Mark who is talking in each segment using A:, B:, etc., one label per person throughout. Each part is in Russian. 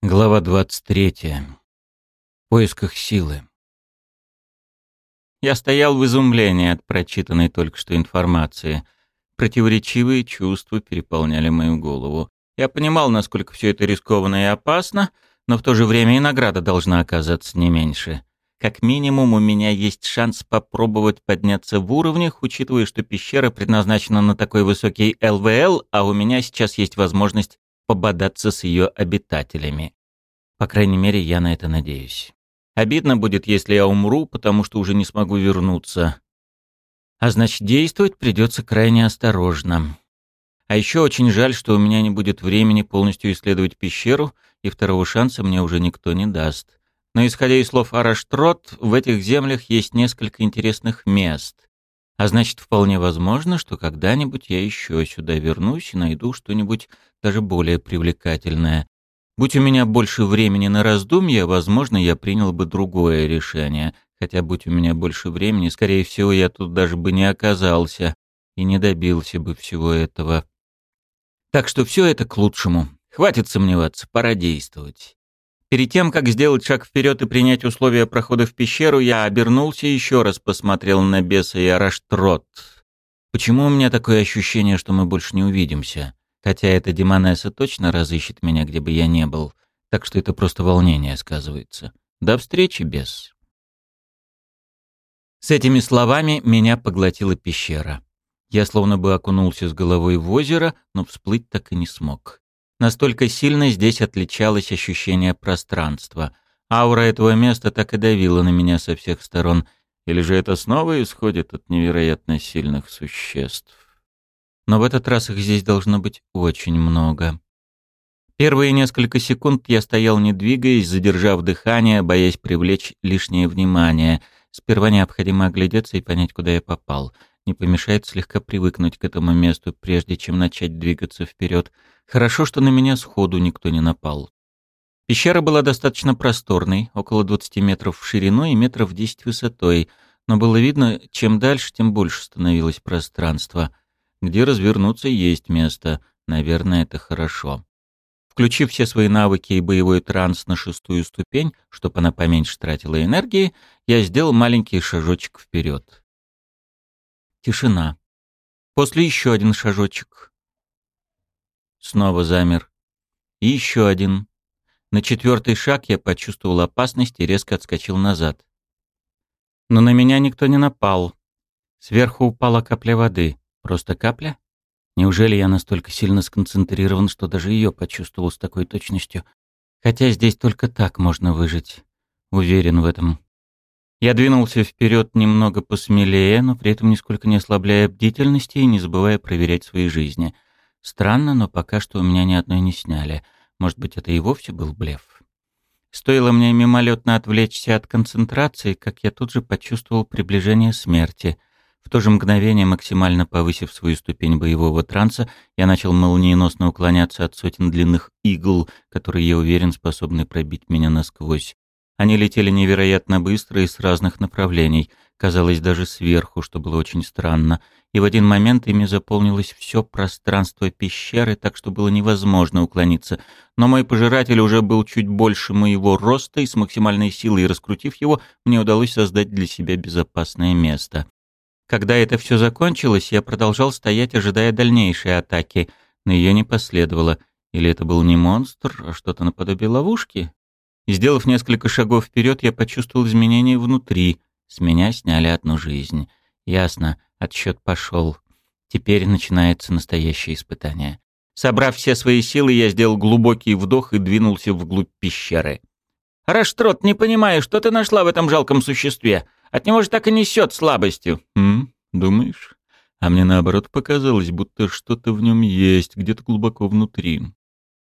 A: Глава 23. В поисках силы. Я стоял в изумлении от прочитанной только что информации. Противоречивые чувства переполняли мою голову. Я понимал, насколько все это рискованно и опасно, но в то же время и награда должна оказаться не меньше. Как минимум, у меня есть шанс попробовать подняться в уровнях, учитывая, что пещера предназначена на такой высокий ЛВЛ, а у меня сейчас есть возможность пободаться с ее обитателями. По крайней мере, я на это надеюсь. Обидно будет, если я умру, потому что уже не смогу вернуться. А значит, действовать придется крайне осторожно. А еще очень жаль, что у меня не будет времени полностью исследовать пещеру, и второго шанса мне уже никто не даст. Но исходя из слов Араштрот, в этих землях есть несколько интересных мест. А значит, вполне возможно, что когда-нибудь я еще сюда вернусь и найду что-нибудь даже более привлекательное. Будь у меня больше времени на раздумья, возможно, я принял бы другое решение. Хотя, будь у меня больше времени, скорее всего, я тут даже бы не оказался и не добился бы всего этого. Так что все это к лучшему. Хватит сомневаться, пора действовать. Перед тем, как сделать шаг вперед и принять условия прохода в пещеру, я обернулся и еще раз посмотрел на беса и Араштрот. Почему у меня такое ощущение, что мы больше не увидимся? Хотя эта демонесса точно разыщет меня, где бы я не был. Так что это просто волнение сказывается. До встречи, бес. С этими словами меня поглотила пещера. Я словно бы окунулся с головой в озеро, но всплыть так и не смог. Настолько сильно здесь отличалось ощущение пространства. Аура этого места так и давила на меня со всех сторон. Или же это снова исходит от невероятно сильных существ? Но в этот раз их здесь должно быть очень много. Первые несколько секунд я стоял не двигаясь, задержав дыхание, боясь привлечь лишнее внимание. Сперва необходимо оглядеться и понять, куда я попал. Не помешает слегка привыкнуть к этому месту, прежде чем начать двигаться вперед. Хорошо, что на меня сходу никто не напал. Пещера была достаточно просторной, около 20 метров в ширину и метров 10 высотой, но было видно, чем дальше, тем больше становилось пространство. Где развернуться есть место, наверное, это хорошо. Включив все свои навыки и боевой транс на шестую ступень, чтобы она поменьше тратила энергии, я сделал маленький шажочек вперед. Тишина. После еще один шажочек. Снова замер. И еще один. На четвертый шаг я почувствовал опасность и резко отскочил назад. Но на меня никто не напал. Сверху упала капля воды. Просто капля? Неужели я настолько сильно сконцентрирован, что даже ее почувствовал с такой точностью? Хотя здесь только так можно выжить. Уверен в этом. Я двинулся вперед немного посмелее, но при этом нисколько не ослабляя бдительности и не забывая проверять свои жизни — Странно, но пока что у меня ни одной не сняли. Может быть, это и вовсе был блеф. Стоило мне мимолетно отвлечься от концентрации, как я тут же почувствовал приближение смерти. В то же мгновение, максимально повысив свою ступень боевого транса, я начал молниеносно уклоняться от сотен длинных игл, которые, я уверен, способны пробить меня насквозь. Они летели невероятно быстро и с разных направлений, казалось, даже сверху, что было очень странно — и в один момент ими заполнилось все пространство пещеры, так что было невозможно уклониться. Но мой пожиратель уже был чуть больше моего роста, и с максимальной силой раскрутив его, мне удалось создать для себя безопасное место. Когда это все закончилось, я продолжал стоять, ожидая дальнейшей атаки, но ее не последовало. Или это был не монстр, а что-то наподобие ловушки? Сделав несколько шагов вперед, я почувствовал изменения внутри. С меня сняли одну жизнь. Ясно. Отсчет пошел. Теперь начинается настоящее испытание. Собрав все свои силы, я сделал глубокий вдох и двинулся вглубь пещеры. «Раштрот, не понимаю, что ты нашла в этом жалком существе? От него же так и несет слабостью». «М? Думаешь?» А мне наоборот показалось, будто что-то в нем есть, где-то глубоко внутри.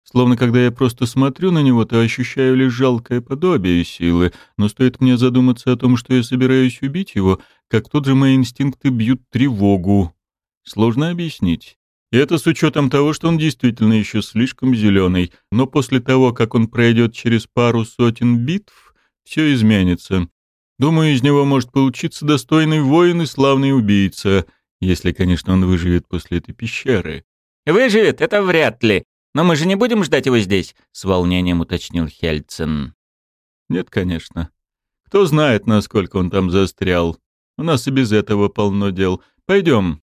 A: Словно когда я просто смотрю на него, то ощущаю лишь жалкое подобие силы, но стоит мне задуматься о том, что я собираюсь убить его, как тут же мои инстинкты бьют тревогу. Сложно объяснить. И это с учетом того, что он действительно еще слишком зеленый, но после того, как он пройдет через пару сотен битв, все изменится. Думаю, из него может получиться достойный воин и славный убийца, если, конечно, он выживет после этой пещеры.
B: «Выживет? Это вряд ли.
A: Но мы же не будем ждать его здесь?» — с волнением уточнил Хельцен.
B: «Нет, конечно. Кто знает, насколько он там застрял. У нас и без этого полно дел. Пойдем».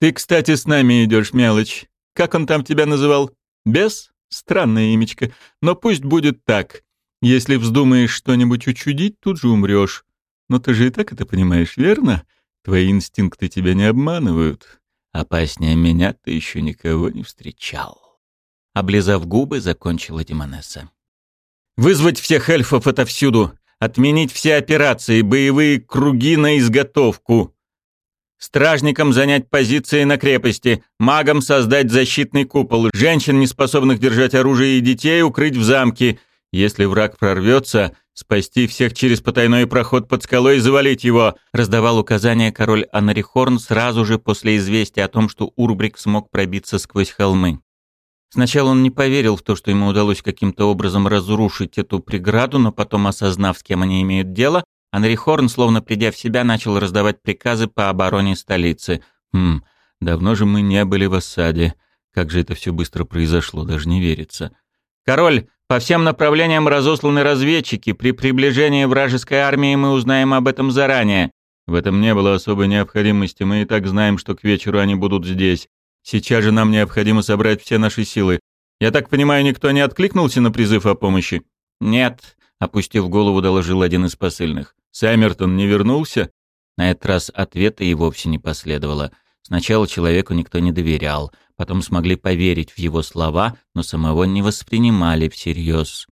B: «Ты, кстати, с нами идешь, мелочь. Как он там тебя называл? Бес? Странное имечко. Но пусть будет так. Если вздумаешь что-нибудь учудить, тут же умрешь. Но ты же и так это понимаешь, верно? Твои инстинкты тебя не обманывают.
A: Опаснее меня ты еще никого не встречал. Облизав губы, закончила Демонесса. «Вызвать всех эльфов отовсюду! Отменить все операции, боевые круги на изготовку! Стражникам занять позиции на крепости, магам создать защитный купол, женщин, не способных держать оружие и детей, укрыть в замке, если враг прорвется, спасти всех через потайной проход под скалой и завалить его, раздавал указания король Анарихорн сразу же после известия о том, что Урбрик смог пробиться сквозь холмы. Сначала он не поверил в то, что ему удалось каким-то образом разрушить эту преграду, но потом, осознав, с кем они имеют дело, Анрихорн, словно придя в себя, начал раздавать приказы по обороне столицы. Хм, давно же мы не были в осаде. Как же это все быстро произошло, даже не верится. «Король, по всем направлениям разосланы разведчики. При приближении вражеской армии мы узнаем об этом заранее.
B: В этом не было особой необходимости. Мы и так знаем, что к вечеру они будут здесь. Сейчас же нам необходимо собрать все наши силы. Я так понимаю, никто не откликнулся на призыв о помощи?
A: Нет, опустив голову, доложил один из посыльных.
B: Сэммертон не вернулся?
A: На этот раз ответа и вовсе не последовало. Сначала человеку никто не доверял, потом смогли поверить в его слова, но самого не воспринимали всерьез.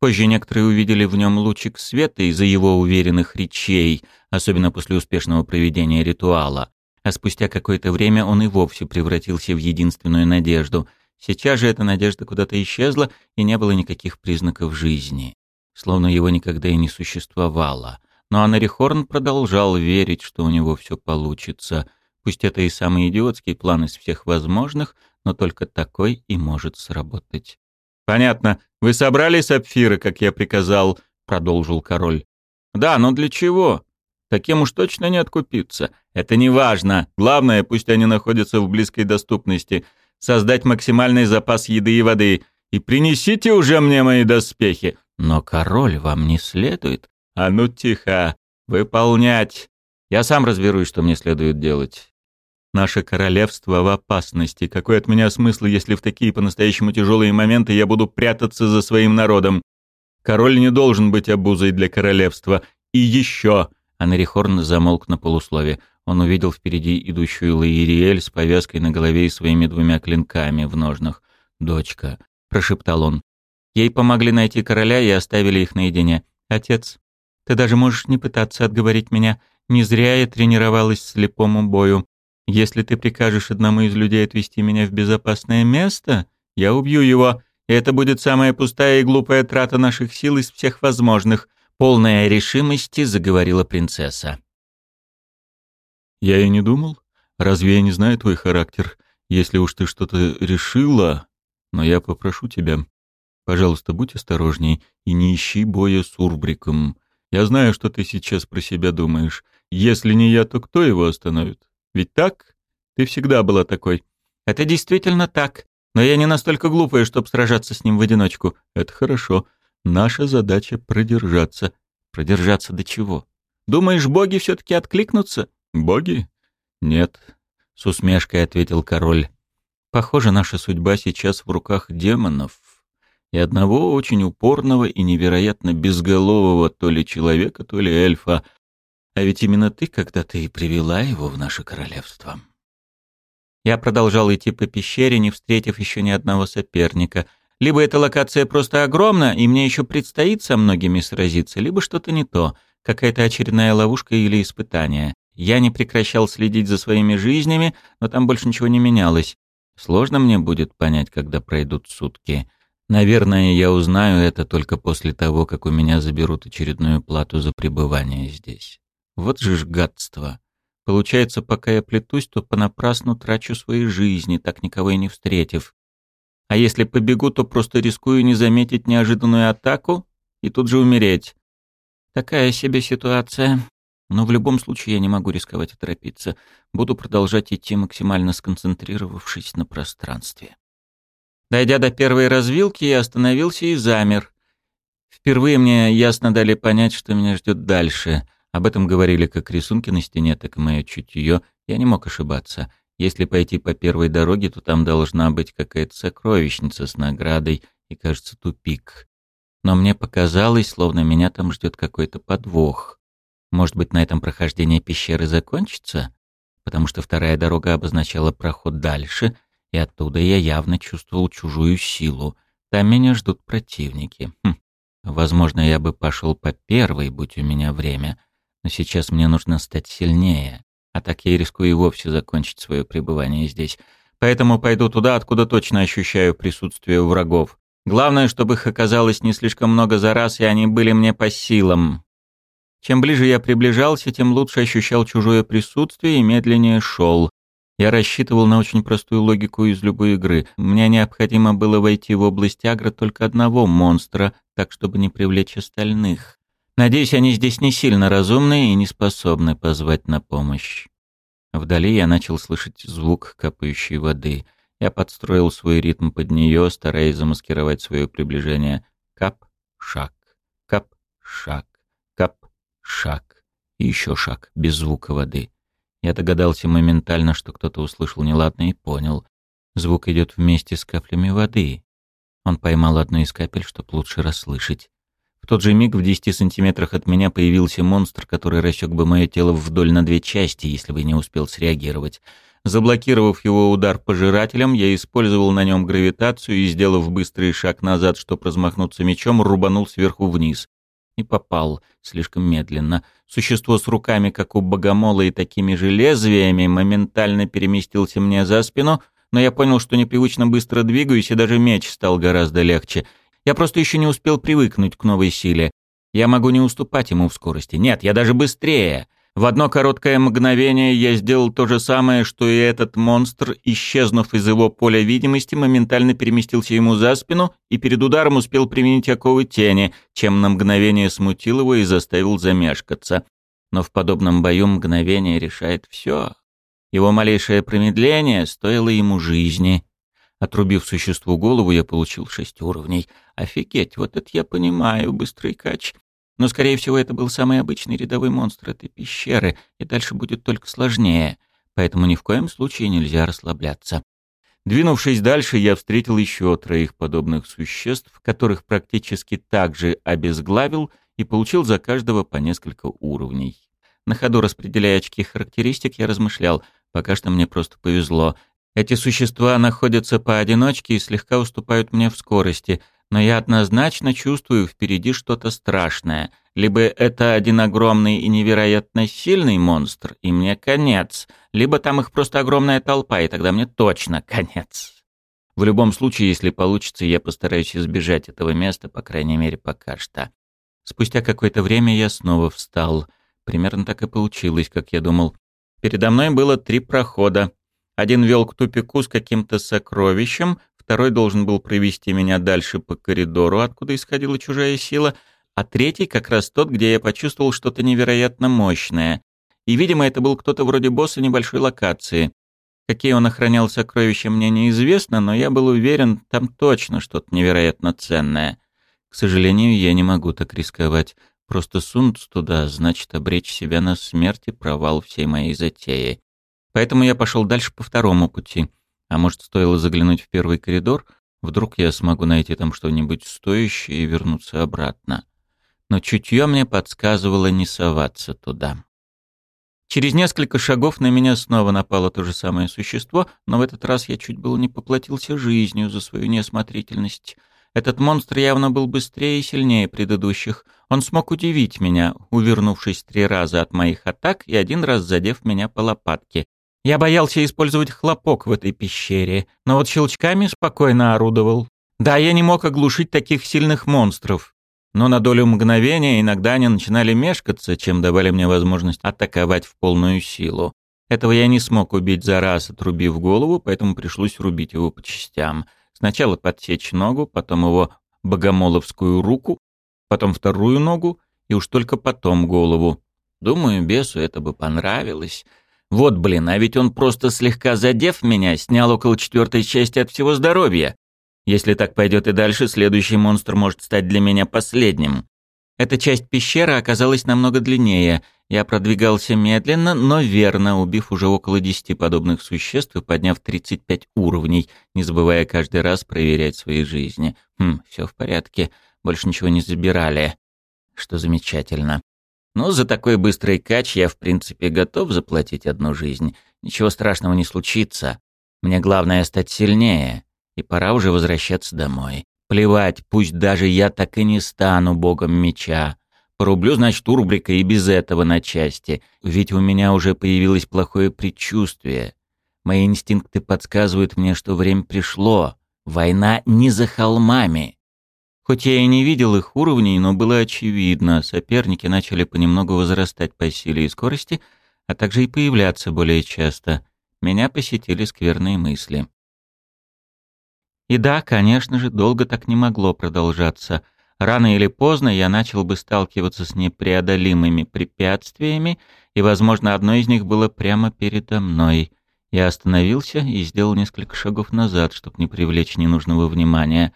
A: Позже некоторые увидели в нем лучик света из-за его уверенных речей, особенно после успешного проведения ритуала. А спустя какое-то время он и вовсе превратился в единственную надежду. Сейчас же эта надежда куда-то исчезла, и не было никаких признаков жизни. Словно его никогда и не существовало. Но Анарихорн продолжал верить, что у него все получится — Пусть это и самый идиотский план из всех возможных, но только такой и может сработать.
B: «Понятно. Вы собрали сапфиры, как я приказал», — продолжил король. «Да, но для чего? Таким уж точно не откупиться. Это не важно. Главное, пусть они находятся в близкой доступности. Создать максимальный запас еды и воды. И принесите уже мне мои доспехи».
A: «Но, король, вам не следует».
B: «А ну тихо. Выполнять. Я сам разберусь, что мне следует делать. Наше королевство в опасности. Какой от меня смысл, если в такие по-настоящему тяжелые моменты я буду прятаться за своим народом? Король не должен быть обузой для королевства. И еще...»
A: Анарихорн замолк на полуслове. Он увидел впереди идущую Лаириэль с повязкой на голове и своими двумя клинками в ножнах. «Дочка», — прошептал он. Ей помогли найти короля и оставили их наедине. «Отец, ты даже можешь не пытаться отговорить меня. Не зря я тренировалась слепому бою. Если ты прикажешь одному из людей отвести меня в безопасное место, я убью его, и это будет самая пустая и глупая трата наших сил из всех возможных», полная решимости заговорила принцесса.
B: «Я и не думал. Разве я не знаю твой характер? Если уж ты что-то решила, но я попрошу тебя, пожалуйста, будь осторожней и не ищи боя с Урбриком. Я знаю, что ты сейчас про себя думаешь. Если не я, то кто его остановит? Ведь так? Ты всегда была такой.
A: Это действительно так. Но я не настолько глупая, чтобы сражаться с ним в одиночку.
B: Это хорошо. Наша задача продержаться.
A: Продержаться до чего? Думаешь, боги все-таки откликнутся?
B: Боги? Нет. С усмешкой ответил король.
A: Похоже, наша судьба сейчас в руках демонов. И одного очень упорного и невероятно безголового то ли человека, то ли эльфа, а ведь именно ты когда-то и привела его в наше королевство. Я продолжал идти по пещере, не встретив еще ни одного соперника. Либо эта локация просто огромна, и мне еще предстоит со многими сразиться, либо что-то не то, какая-то очередная ловушка или испытание. Я не прекращал следить за своими жизнями, но там больше ничего не менялось. Сложно мне будет понять, когда пройдут сутки. Наверное, я узнаю это только после того, как у меня заберут очередную плату за пребывание здесь. Вот же ж гадство. Получается, пока я плетусь, то понапрасну трачу свои жизни, так никого и не встретив. А если побегу, то просто рискую не заметить неожиданную атаку и тут же умереть. Такая себе ситуация. Но в любом случае я не могу рисковать и торопиться. Буду продолжать идти, максимально сконцентрировавшись на пространстве. Дойдя до первой развилки, я остановился и замер. Впервые мне ясно дали понять, что меня ждет дальше. Об этом говорили как рисунки на стене, так и мое чутье. Я не мог ошибаться. Если пойти по первой дороге, то там должна быть какая-то сокровищница с наградой и, кажется, тупик. Но мне показалось, словно меня там ждет какой-то подвох. Может быть, на этом прохождение пещеры закончится? Потому что вторая дорога обозначала проход дальше — и оттуда я явно чувствовал чужую силу. Там меня ждут противники. Хм. Возможно, я бы пошел по первой, будь у меня время, но сейчас мне нужно стать сильнее, а так я рискую и вовсе закончить свое пребывание здесь. Поэтому пойду туда, откуда точно ощущаю присутствие врагов. Главное, чтобы их оказалось не слишком много за раз, и они были мне по силам. Чем ближе я приближался, тем лучше ощущал чужое присутствие и медленнее шел. Я рассчитывал на очень простую логику из любой игры. Мне необходимо было войти в область агро только одного монстра, так чтобы не привлечь остальных. Надеюсь, они здесь не сильно разумные и не способны позвать на помощь. Вдали я начал слышать звук капающей воды. Я подстроил свой ритм под нее, стараясь замаскировать свое приближение. Кап, шаг, кап, шаг, кап, шаг. И еще шаг, без звука воды. Я догадался моментально, что кто-то услышал неладное и понял. Звук идет вместе с каплями воды. Он поймал одну из капель, чтобы лучше расслышать. В тот же миг в десяти сантиметрах от меня появился монстр, который рассек бы мое тело вдоль на две части, если бы не успел среагировать. Заблокировав его удар пожирателем, я использовал на нем гравитацию и, сделав быстрый шаг назад, чтобы размахнуться мечом, рубанул сверху вниз. И попал, слишком медленно. Существо с руками, как у богомола, и такими же лезвиями моментально переместился мне за спину, но я понял, что непривычно быстро двигаюсь, и даже меч стал гораздо легче. Я просто еще не успел привыкнуть к новой силе. Я могу не уступать ему в скорости. Нет, я даже быстрее. В одно короткое мгновение я сделал то же самое, что и этот монстр, исчезнув из его поля видимости, моментально переместился ему за спину и перед ударом успел применить оковы тени, чем на мгновение смутил его и заставил замешкаться. Но в подобном бою мгновение решает все. Его малейшее промедление стоило ему жизни. Отрубив существу голову, я получил шесть уровней. Офигеть, вот это я понимаю, быстрый кач. Но, скорее всего, это был самый обычный рядовой монстр этой пещеры, и дальше будет только сложнее, поэтому ни в коем случае нельзя расслабляться. Двинувшись дальше, я встретил еще троих подобных существ, которых практически так же обезглавил и получил за каждого по несколько уровней. На ходу распределяя очки характеристик, я размышлял, пока что мне просто повезло. Эти существа находятся поодиночке и слегка уступают мне в скорости, но я однозначно чувствую впереди что-то страшное. Либо это один огромный и невероятно сильный монстр, и мне конец, либо там их просто огромная толпа, и тогда мне точно конец. В любом случае, если получится, я постараюсь избежать этого места, по крайней мере, пока что. Спустя какое-то время я снова встал. Примерно так и получилось, как я думал. Передо мной было три прохода. Один вел к тупику с каким-то сокровищем, второй должен был провести меня дальше по коридору, откуда исходила чужая сила, а третий как раз тот, где я почувствовал что-то невероятно мощное. И, видимо, это был кто-то вроде босса небольшой локации. Какие он охранял сокровища, мне неизвестно, но я был уверен, там точно что-то невероятно ценное. К сожалению, я не могу так рисковать. Просто сунуться туда, значит обречь себя на смерть и провал всей моей затеи. Поэтому я пошел дальше по второму пути — а может, стоило заглянуть в первый коридор? Вдруг я смогу найти там что-нибудь стоящее и вернуться обратно. Но чутье мне подсказывало не соваться туда. Через несколько шагов на меня снова напало то же самое существо, но в этот раз я чуть было не поплатился жизнью за свою неосмотрительность. Этот монстр явно был быстрее и сильнее предыдущих. Он смог удивить меня, увернувшись три раза от моих атак и один раз задев меня по лопатке. Я боялся использовать хлопок в этой пещере, но вот щелчками спокойно орудовал. Да, я не мог оглушить таких сильных монстров, но на долю мгновения иногда они начинали мешкаться, чем давали мне возможность атаковать в полную силу. Этого я не смог убить за раз, отрубив голову, поэтому пришлось рубить его по частям. Сначала подсечь ногу, потом его богомоловскую руку, потом вторую ногу и уж только потом голову. Думаю, бесу это бы понравилось. Вот блин, а ведь он просто слегка задев меня, снял около четвертой части от всего здоровья. Если так пойдет и дальше, следующий монстр может стать для меня последним. Эта часть пещеры оказалась намного длиннее. Я продвигался медленно, но верно, убив уже около десяти подобных существ и подняв 35 уровней, не забывая каждый раз проверять свои жизни. Хм, все в порядке. Больше ничего не забирали. Что замечательно. Но за такой быстрый кач я, в принципе, готов заплатить одну жизнь. Ничего страшного не случится. Мне главное стать сильнее. И пора уже возвращаться домой. Плевать, пусть даже я так и не стану богом меча. Порублю, значит, Урбрика и без этого на части. Ведь у меня уже появилось плохое предчувствие. Мои инстинкты подсказывают мне, что время пришло. Война не за холмами. Хоть я и не видел их уровней, но было очевидно, соперники начали понемногу возрастать по силе и скорости, а также и появляться более часто. Меня посетили скверные мысли. И да, конечно же, долго так не могло продолжаться. Рано или поздно я начал бы сталкиваться с непреодолимыми препятствиями, и, возможно, одно из них было прямо передо мной. Я остановился и сделал несколько шагов назад, чтобы не привлечь ненужного внимания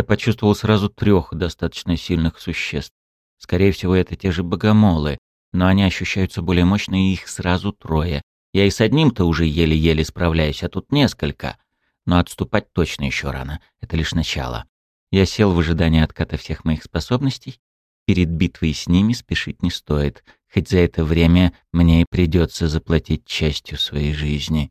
A: я почувствовал сразу трех достаточно сильных существ. Скорее всего, это те же богомолы, но они ощущаются более мощно, и их сразу трое. Я и с одним-то уже еле-еле справляюсь, а тут несколько. Но отступать точно еще рано, это лишь начало. Я сел в ожидании отката всех моих способностей. Перед битвой с ними спешить не стоит, хоть за это время мне и придется заплатить частью своей жизни.